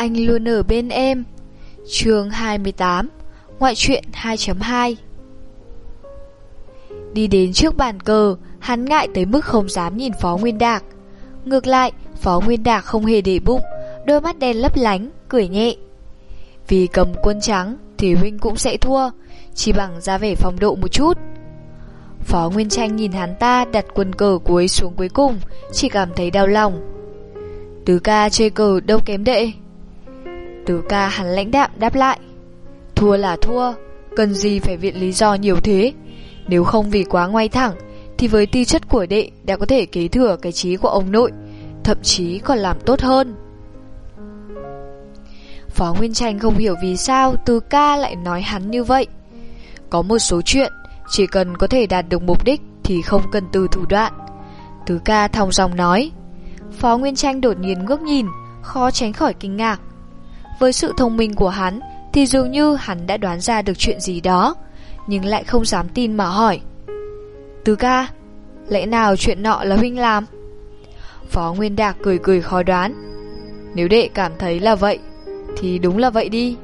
Anh luôn ở bên em. Chương 28 Ngoại truyện 2.2 Đi đến trước bàn cờ, Hắn ngại tới mức không dám nhìn Phó Nguyên Đạc. Ngược lại, Phó Nguyên Đạc không hề để bụng, Đôi mắt đen lấp lánh, Cười nhẹ. Vì cầm quân trắng Thì huynh cũng sẽ thua, Chỉ bằng ra vẻ phong độ một chút. Phó Nguyên Tranh nhìn hắn ta đặt quân cờ cuối xuống cuối cùng, Chỉ cảm thấy đau lòng. Tứ ca chơi cờ đâu kém đệ? Từ ca hắn lãnh đạm đáp lại. Thua là thua, Cần gì phải viện lý do nhiều thế? Nếu không vì quá ngoay thẳng, Thì với tư chất của đệ đã có thể kế thừa cái trí của ông nội, Thậm chí còn làm tốt hơn. Phó Nguyên Tranh không hiểu vì sao Từ ca lại nói hắn như vậy. Có một số chuyện, Chỉ cần có thể đạt được mục đích Thì không cần từ thủ đoạn. Từ ca thong dòng nói. Phó Nguyên Tranh đột nhiên ngước nhìn, Khó tránh khỏi kinh ngạc với sự thông minh của hắn Thì dường như hắn đã đoán ra được chuyện gì đó Nhưng lại không dám tin mà hỏi. Tứ ca Lẽ nào chuyện nọ là huynh làm? Phó Nguyên Đạc cười cười khó đoán. Nếu đệ cảm thấy là vậy Thì đúng là vậy đi.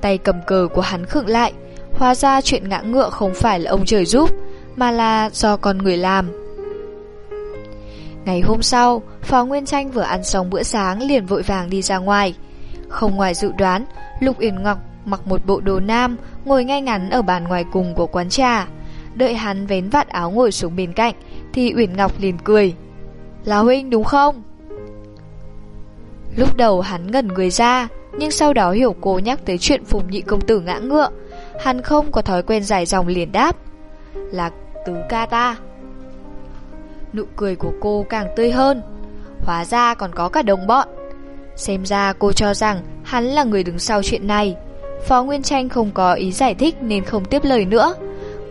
Tay cầm cờ của hắn khựng lại Hóa ra chuyện ngã ngựa không phải là ông trời giúp Mà là do con người làm. Ngày hôm sau, Phó Nguyên Tranh vừa ăn xong bữa sáng liền vội vàng đi ra ngoài. Không ngoài dự đoán, Lục Uyển Ngọc mặc một bộ đồ nam, ngồi ngay ngắn ở bàn ngoài cùng của quán trà. Đợi hắn vén vạt áo ngồi xuống bên cạnh, thì Uyển Ngọc liền cười. Là huynh đúng không? Lúc đầu hắn ngẩn người ra, nhưng sau đó hiểu cô nhắc tới chuyện phùng nhị công tử ngã ngựa. Hắn không có thói quen dài dòng liền đáp. Là tứ ca ta. Nụ cười của cô càng tươi hơn Hóa ra còn có cả đồng bọn. Xem ra cô cho rằng Hắn là người đứng sau chuyện này. Phó Nguyên Tranh không có ý giải thích Nên không tiếp lời nữa.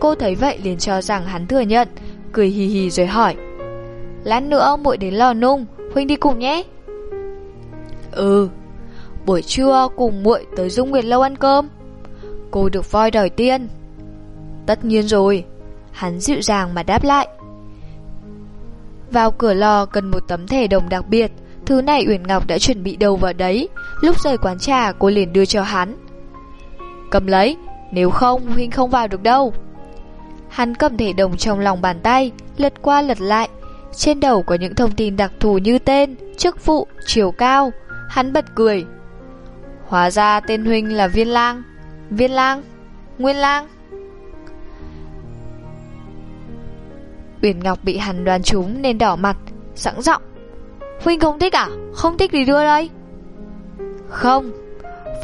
Cô thấy vậy liền cho rằng hắn thừa nhận, Cười hì hì rồi hỏi. Lát nữa muội đến lò nung, Huynh đi cùng nhé. Ừ Buổi trưa cùng muội tới Dung Nguyệt Lâu ăn cơm. Cô được voi đòi tiên Tất nhiên rồi, Hắn dịu dàng mà đáp lại vào cửa lò cần một tấm thẻ đồng đặc biệt. Thứ này Uyển Ngọc đã chuẩn bị đầu vào đấy. Lúc rời quán trà cô liền đưa cho hắn. Cầm lấy Nếu không Huynh không vào được đâu. Hắn cầm thẻ đồng trong lòng bàn tay Lật qua lật lại. Trên đầu có những thông tin đặc thù như tên Chức vụ, chiều cao. Hắn bật cười. Hóa ra tên Huynh là Viên Lang. Viên Lang? Nguyên Lang? Uyển Ngọc bị hắn đoán trúng nên đỏ mặt, sẵn giọng. Huynh không thích à? Không thích thì đưa đây. Không.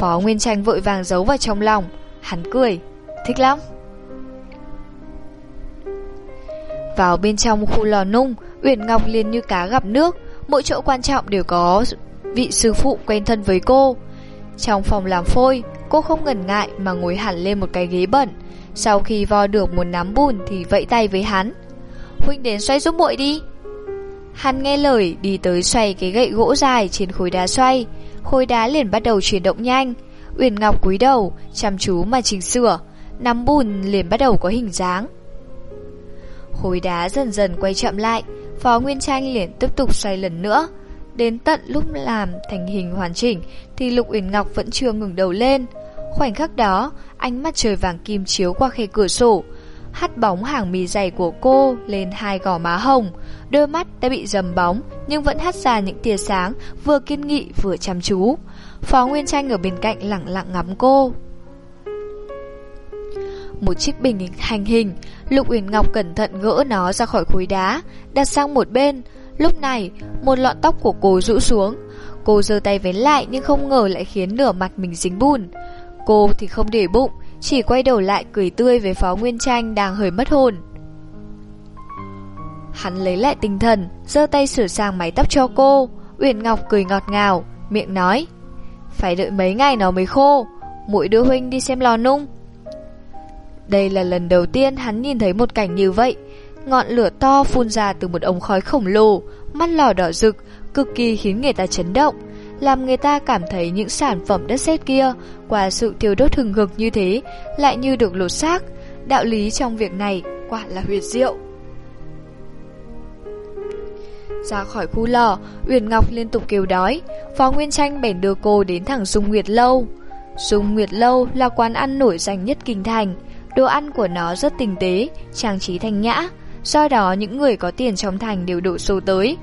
Phó Nguyên Tranh vội vàng giấu vào trong lòng. Hắn cười. Thích lắm. Vào bên trong khu lò nung, Uyển Ngọc liền như cá gặp nước. Mỗi chỗ quan trọng đều có vị sư phụ quen thân với cô. Trong phòng làm phôi, cô không ngần ngại mà ngồi hẳn lên một cái ghế bẩn. Sau khi vo được một nắm bùn thì vẫy tay với hắn. Huynh đến xoay giúp muội đi. Hắn nghe lời, đi tới xoay cái gậy gỗ dài trên khối đá xoay. Khối đá liền bắt đầu chuyển động nhanh. Uyển Ngọc cúi đầu, Chăm chú mà chỉnh sửa. Nắm bùn liền bắt đầu có hình dáng. Khối đá dần dần quay chậm lại. Phó Nguyên Tranh liền tiếp tục xoay lần nữa. Đến tận lúc làm thành hình hoàn chỉnh, Thì Lục Uyển Ngọc vẫn chưa ngừng đầu lên. Khoảnh khắc đó, Ánh mắt trời vàng kim chiếu qua khe cửa sổ hắt bóng hàng mì dày của cô lên hai gò má hồng. Đôi mắt đã bị dầm bóng nhưng vẫn hắt ra những tia sáng vừa kiên nghị vừa chăm chú. Phó Nguyên Tranh ở bên cạnh lặng lặng ngắm cô. Một chiếc bình hành hình, Lục Uyển Ngọc cẩn thận gỡ nó ra khỏi khối đá, đặt sang một bên. Lúc này, một lọn tóc của cô rũ xuống. Cô giơ tay vén lại nhưng không ngờ lại khiến nửa mặt mình dính bùn. Cô thì không để bụng, chỉ quay đầu lại cười tươi với Phó Nguyên Tranh đang hơi mất hồn. Hắn lấy lại tinh thần, giơ tay sửa sang mái tóc cho cô. Uyển Ngọc cười ngọt ngào, miệng nói: "Phải đợi mấy ngày nó mới khô, muội đưa huynh đi xem lò nung." Đây là lần đầu tiên hắn nhìn thấy một cảnh như vậy. Ngọn lửa to phun ra từ một ống khói khổng lồ, mắt lò đỏ rực, cực kỳ khiến người ta chấn động làm người ta cảm thấy những sản phẩm đất sét kia qua sự thiêu đốt hừng hực như thế lại như được lột xác. Đạo lý trong việc này quả là huyệt diệu. Ra khỏi khu lò, Uyển Ngọc liên tục kêu đói, Phó Nguyên Tranh bèn đưa cô đến thẳng Dung Nguyệt Lâu. Dung Nguyệt Lâu là quán ăn nổi danh nhất kinh thành, đồ ăn của nó rất tinh tế, trang trí thanh nhã, do đó những người có tiền trong thành đều đổ xô tới.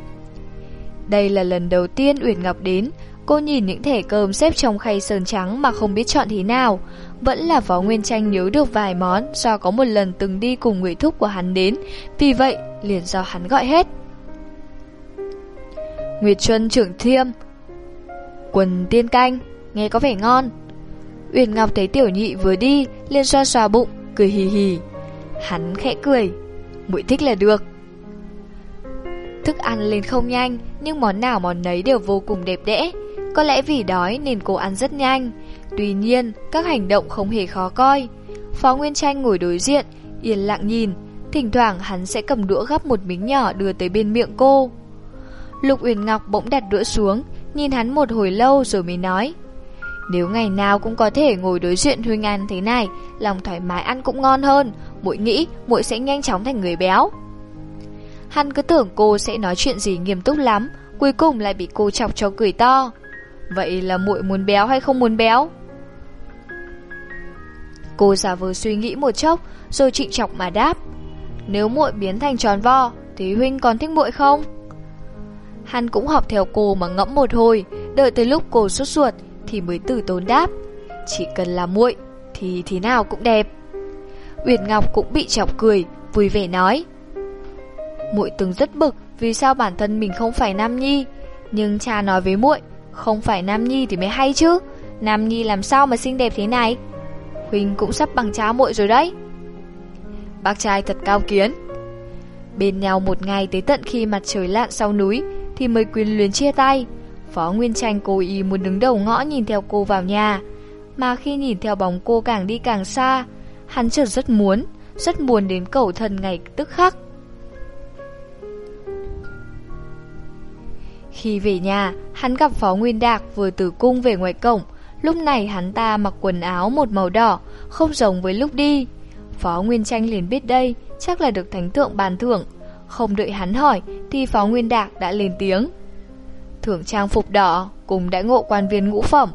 Đây là lần đầu tiên Uyển Ngọc đến, cô nhìn những thẻ cơm xếp trong khay sơn trắng mà không biết chọn thế nào. Vẫn là Phó Nguyên Tranh nhớ được vài món do có một lần từng đi cùng người thúc của hắn đến, vì vậy liền do hắn gọi hết. Nguyệt Xuân trưởng thiêm. Quần tiên canh Nghe có vẻ ngon. Uyển Ngọc thấy tiểu nhị vừa đi liền xoa xoa bụng Cười hì hì. Hắn khẽ cười. Mũi thích là được. Thức ăn lên không nhanh Nhưng món nào món nấy đều vô cùng đẹp đẽ. Có lẽ vì đói nên cô ăn rất nhanh. Tuy nhiên các hành động không hề khó coi. Phó Nguyên Tranh ngồi đối diện Yên lặng nhìn. Thỉnh thoảng hắn sẽ cầm đũa gắp một miếng nhỏ đưa tới bên miệng cô. Lục Uyển Ngọc bỗng đặt đũa xuống, nhìn hắn một hồi lâu rồi mới nói. Nếu ngày nào cũng có thể ngồi đối diện Huynh ăn thế này, lòng thoải mái ăn cũng ngon hơn, muội nghĩ muội sẽ nhanh chóng thành người béo. Hắn cứ tưởng cô sẽ nói chuyện gì nghiêm túc lắm, cuối cùng lại bị cô chọc cho cười to. Vậy là muội muốn béo hay không muốn béo? Cô giả vờ suy nghĩ một chốc, rồi trịnh trọng mà đáp. Nếu muội biến thành tròn vo, thì huynh còn thích muội không? Hắn cũng học theo cô mà ngẫm một hồi, đợi tới lúc cô sốt ruột thì mới từ tốn đáp. Chỉ cần là muội thì thế nào cũng đẹp. Uyển Ngọc cũng bị chọc cười, vui vẻ nói. Muội từng rất bực vì sao bản thân mình không phải Nam Nhi, nhưng cha nói với muội, không phải Nam Nhi thì mới hay chứ. Nam Nhi làm sao mà xinh đẹp thế này? Huynh cũng sắp bằng cha muội rồi đấy. Bác trai thật cao kiến. Bên nhau một ngày tới tận khi mặt trời lặn sau núi, thì mới quyến luyến chia tay. Phó Nguyên Tranh cố ý muốn đứng đầu ngõ nhìn theo cô vào nhà, mà khi nhìn theo bóng cô càng đi càng xa, hắn chợt rất muốn, rất muốn đến cầu thần ngày tức khắc. Khi về nhà, hắn gặp Phó Nguyên Đạc vừa từ cung về ngoài cổng, lúc này hắn ta mặc quần áo một màu đỏ, không giống với lúc đi. Phó Nguyên Tranh liền biết đây chắc là được thánh thượng bàn thưởng, không đợi hắn hỏi thì Phó Nguyên Đạc đã lên tiếng. Thưởng trang phục đỏ cùng đã ngộ quan viên ngũ phẩm.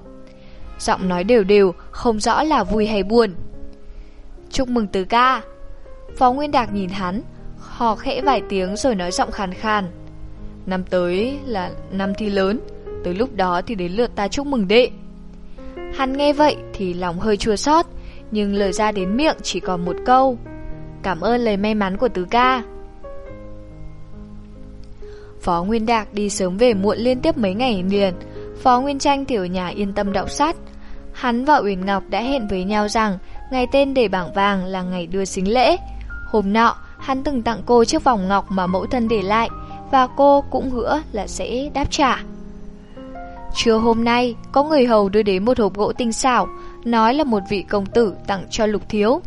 Giọng nói đều đều, không rõ là vui hay buồn. Chúc mừng tứ ca. Phó Nguyên Đạc nhìn hắn, hò khẽ vài tiếng rồi nói giọng khàn khàn. Năm tới là năm thi lớn, tới lúc đó thì đến lượt ta chúc mừng đệ. Hắn nghe vậy thì lòng hơi chua xót, nhưng lời ra đến miệng chỉ còn một câu. Cảm ơn lời may mắn của tứ ca. Phó Nguyên Đạc đi sớm về muộn liên tiếp mấy ngày liền. Phó Nguyên Tranh thì ở nhà yên tâm đọc sách. Hắn và Uyển Ngọc đã hẹn với nhau rằng ngày tên để bảng vàng là ngày đưa xính lễ. Hôm nọ, hắn từng tặng cô chiếc vòng ngọc mà mẫu thân để lại và cô cũng hứa là sẽ đáp trả. Trưa hôm nay, có người hầu đưa đến một hộp gỗ tinh xảo, nói là một vị công tử tặng cho Lục Thiếu.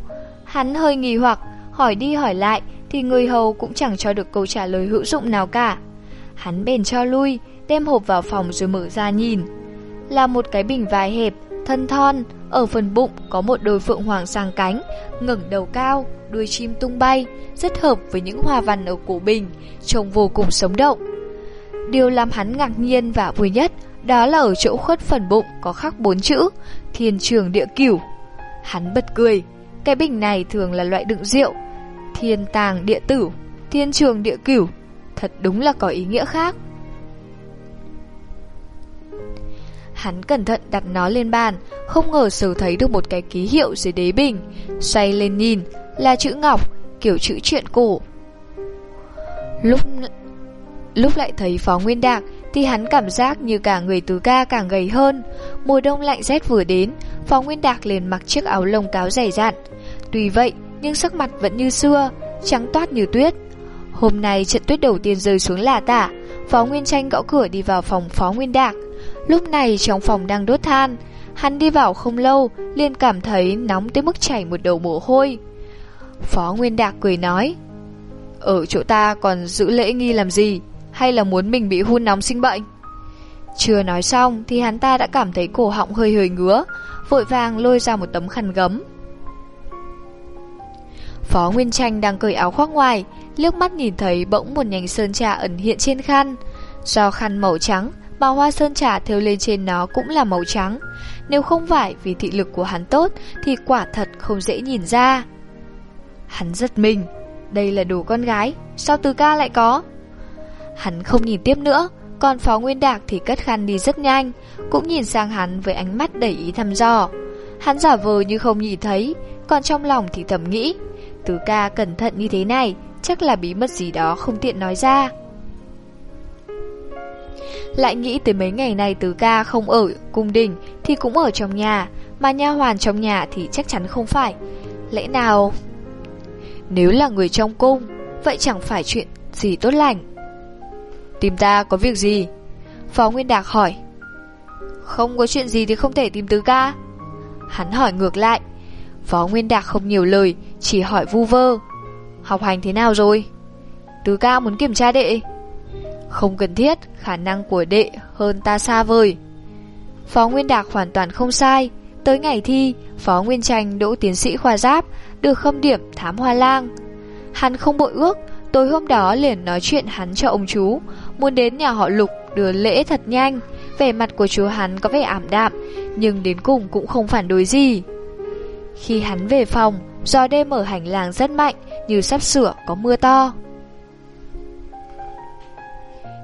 Hắn hơi nghi hoặc, hỏi đi hỏi lại thì người hầu cũng chẳng cho được câu trả lời hữu dụng nào cả. Hắn bèn cho lui, đem hộp vào phòng rồi mở ra nhìn. Là một cái bình vải hẹp, thân thon, ở phần bụng có một đôi phượng hoàng sang cánh, ngẩng đầu cao, đuôi chim tung bay, rất hợp với những hoa văn ở cổ bình, trông vô cùng sống động. Điều làm hắn ngạc nhiên và vui nhất đó là ở chỗ khuất phần bụng có khắc bốn chữ Thiên trường địa cửu. Hắn bật cười, cái bình này thường là loại đựng rượu, thiên tàng địa tử, thiên trường địa cửu thật đúng là có ý nghĩa khác. Hắn cẩn thận đặt nó lên bàn, không ngờ sờ thấy được một cái ký hiệu dưới đế bình. Xoay lên nhìn, là chữ ngọc, kiểu chữ chuyện cổ. Lúc lúc lại thấy Phó Nguyên Đạc thì hắn cảm giác như cả người tứ ca càng gầy hơn. Mùa đông lạnh rét vừa đến, Phó Nguyên Đạc liền mặc chiếc áo lông cáo dày dặn. Tuy vậy, nhưng sắc mặt vẫn như xưa, trắng toát như tuyết. Hôm nay trận tuyết đầu tiên rơi xuống là tả Phó Nguyên Tranh gõ cửa đi vào phòng Phó Nguyên Đạc Lúc này trong phòng đang đốt than Hắn đi vào không lâu liền cảm thấy nóng tới mức chảy một đầu mồ hôi. Phó Nguyên Đạc cười nói Ở chỗ ta còn giữ lễ nghi làm gì? Hay là muốn mình bị hun nóng sinh bệnh? Chưa nói xong thì hắn ta đã cảm thấy cổ họng hơi hơi ngứa Vội vàng lôi ra một tấm khăn gấm. Phó Nguyên Tranh đang cởi áo khoác ngoài, liếc mắt nhìn thấy bỗng một nhánh sơn trà ẩn hiện trên khăn. Do khăn màu trắng, mà hoa sơn trà thêu lên trên nó cũng là màu trắng. Nếu không phải vì thị lực của hắn tốt thì quả thật không dễ nhìn ra. Hắn giật mình, đây là đồ con gái, sao từ ca lại có? Hắn không nhìn tiếp nữa, còn Phó Nguyên Đạc thì cất khăn đi rất nhanh, cũng nhìn sang hắn với ánh mắt đầy ý thăm dò. Hắn giả vờ như không nhìn thấy, còn trong lòng thì thầm nghĩ, từ ca cẩn thận như thế này, chắc là bí mật gì đó không tiện nói ra. Lại nghĩ tới mấy ngày này tứ ca không ở cung đình thì cũng ở trong nhà, mà nha hoàn trong nhà thì chắc chắn không phải. Lẽ nào... Nếu là người trong cung, vậy chẳng phải chuyện gì tốt lành. Tìm ta có việc gì? Phó Nguyên Đạc hỏi. Không có chuyện gì thì không thể tìm tứ ca. Hắn hỏi ngược lại. Phó Nguyên Đạc không nhiều lời, chỉ hỏi vu vơ. Học hành thế nào rồi? Tứ ca muốn kiểm tra đệ. Không cần thiết, khả năng của đệ hơn ta xa vời. Phó Nguyên Đạc hoàn toàn không sai. Tới ngày thi, Phó Nguyên Tranh đỗ tiến sĩ khoa giáp, được khâm điểm thám hoa lang. Hắn không bội ước, tối hôm đó liền nói chuyện hắn cho ông chú, muốn đến nhà họ Lục đưa lễ thật nhanh. Vẻ mặt của chú hắn có vẻ ảm đạm, nhưng đến cùng cũng không phản đối gì. Khi hắn về phòng, gió đêm ở hành lang rất mạnh, như sắp sửa có mưa to.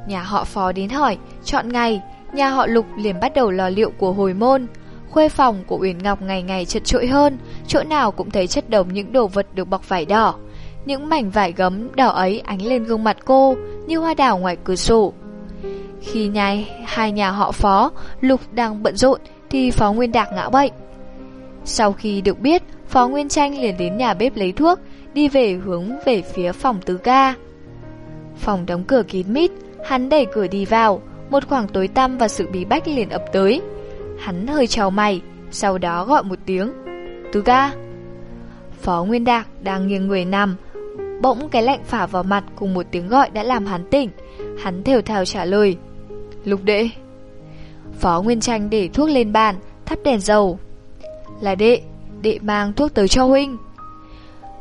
Nhà họ phó đến hỏi, chọn ngày, nhà họ Lục liền bắt đầu lò liệu của hồi môn. Khuê phòng của Uyển Ngọc ngày ngày chật trội hơn, chỗ nào cũng thấy chất đống những đồ vật được bọc vải đỏ. Những mảnh vải gấm đỏ ấy ánh lên gương mặt cô như hoa đào ngoài cửa sổ. Khi nhai hai nhà họ phó, Lục đang bận rộn thì phó Nguyên Đạc ngã bệnh. Sau khi được biết, phó Nguyên Tranh liền đến nhà bếp lấy thuốc, đi về hướng về phía phòng tứ ca. Phòng đóng cửa kín mít, hắn đẩy cửa đi vào, một khoảng tối tăm và sự bí bách liền ập tới. Hắn hơi chào mày, sau đó gọi một tiếng. Tứ ca. Phó Nguyên Đạc đang nghiêng người nằm, bỗng cái lạnh phả vào mặt cùng một tiếng gọi đã làm hắn tỉnh. Hắn thều thào trả lời. Lục đệ. Phó Nguyên Tranh để thuốc lên bàn, thắp đèn dầu. Là đệ, đệ mang thuốc tới cho huynh.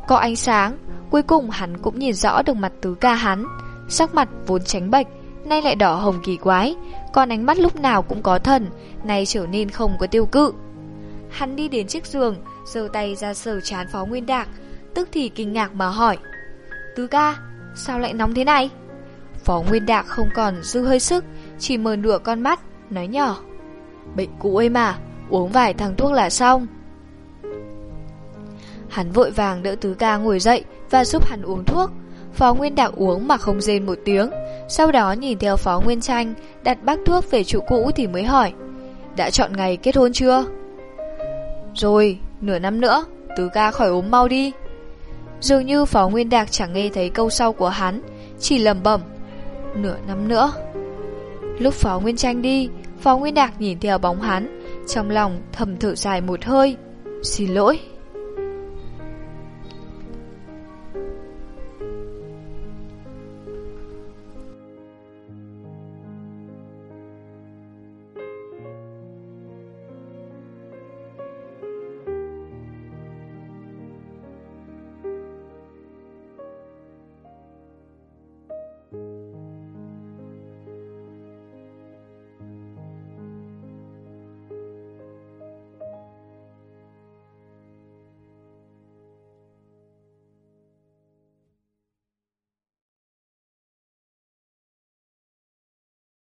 Có ánh sáng, cuối cùng hắn cũng nhìn rõ được mặt tứ ca hắn. Sắc mặt vốn tránh bệch, nay lại đỏ hồng kỳ quái, còn ánh mắt lúc nào cũng có thần, nay trở nên không có tiêu cự. Hắn đi đến chiếc giường, giơ tay ra sờ chán Phó Nguyên Đạc, tức thì kinh ngạc mà hỏi. Tứ ca, sao lại nóng thế này? Phó Nguyên Đạc không còn dư hơi sức, chỉ mở nửa con mắt, nói nhỏ. Bệnh cũ ấy mà, uống vài thằng thuốc là xong. Hắn vội vàng đỡ tứ ca ngồi dậy và giúp hắn uống thuốc. Phó Nguyên Đạc uống mà không rên một tiếng, sau đó nhìn theo Phó Nguyên Tranh đặt bác thuốc về trụ cũ thì mới hỏi. Đã chọn ngày kết hôn chưa? Rồi, nửa năm nữa, tứ ca khỏi ốm mau đi. Dường như Phó Nguyên Đạc chẳng nghe thấy câu sau của hắn, chỉ lầm bẩm Nửa năm nữa. Lúc Phó Nguyên Tranh đi, Phó Nguyên Đạc nhìn theo bóng hắn, trong lòng thầm thở dài một hơi. Xin lỗi.